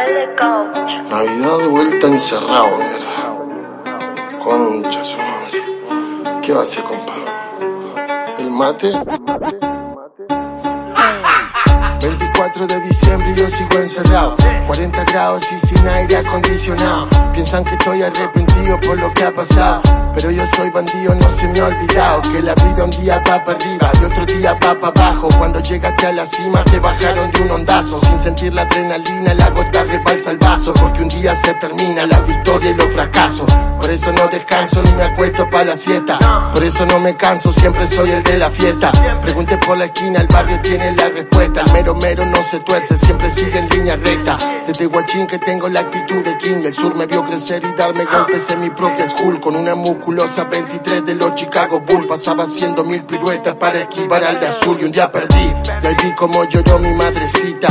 Huele. Navidad de vuelta encerrado, mierda. Concha su madre. ¿Qué va a hacer, compa? ¿El mate? 24 de diciembre y yo sigo encerrado 40 grados y sin aire acondicionado Piensan que estoy arrepentido por lo que ha pasado Pero yo soy bandido, no se me ha olvidado Que la vida un día va para arriba abajo. Cuando llegaste a la cima te bajaron de un ondazo. Sin sentir la adrenalina, la gota rebalsa el vaso. Porque un día se termina la victoria y los fracasos. Por eso no descanso ni me acuesto para la siesta. Por eso no me canso, siempre soy el de la fiesta. Pregunte por la esquina, el barrio tiene la respuesta. El mero mero no se tuerce, siempre sigue en línea recta. Desde Guachín que tengo la actitud de King. El sur me vio crecer y darme golpes en mi propia school. Con una musculosa 23 de los Chicago Bulls Pasaba haciendo mil piruetas para esquivar al de azul Y un día perdí, y ahí vi como lloró mi madrecita.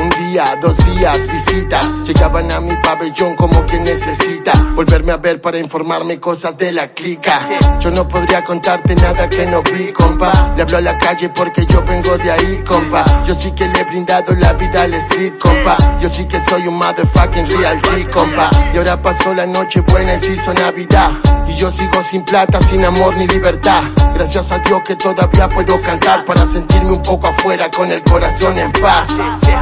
Un día, dos días, visitas. Llegaban a mi pabellón como quien necesita. Volverme a ver para informarme cosas de la clica. Yo no podría contarte nada que no vi, compa. Le hablo a la calle porque yo vengo de ahí, compa. Yo sí que le he brindado la vida al street, compa. Yo sí que soy un motherfucking real G, compa. Y ahora pasó la noche buena y se hizo Navidad yo sigo sin plata, sin amor ni libertad. Gracias a Dios que todavía puedo cantar para sentirme un poco afuera con el corazón en paz.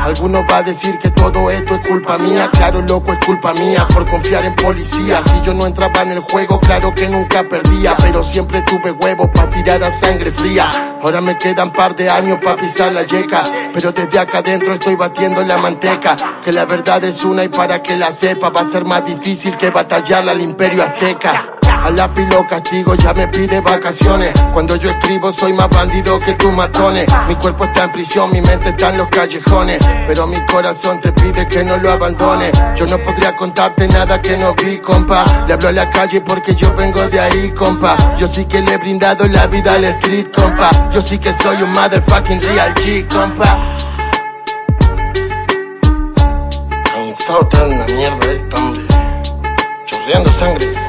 Alguno va a decir que todo esto es culpa mía, claro loco es culpa mía por confiar en policía. Si yo no entraba en el juego, claro que nunca perdía, pero siempre tuve huevos para tirar a sangre fría. Ahora me quedan par de años para pisar la yeca, pero desde acá adentro estoy batiendo la manteca. Que la verdad es una y para que la sepa va a ser más difícil que batallarla al imperio azteca. A la lo castigo, ya me pide vacaciones. Cuando yo escribo soy más bandido que tus matones. Mi cuerpo está en prisión, mi mente está en los callejones. Pero mi corazón te pide que no lo abandone. Yo no podría contarte nada que no vi, compa. Le hablo a la calle porque yo vengo de ahí, compa. Yo sí que le he brindado la vida al street, compa. Yo sí que soy un motherfucking real G, compa. Cansado en la mierda esta, hombre. Chorreando sangre.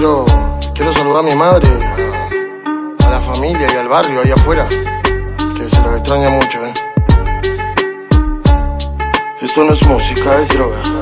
Quiero, quiero saludar a mi madre, a, la familia y al barrio allá afuera, que se los extraña mucho, ¿eh? Esto no es música, es droga.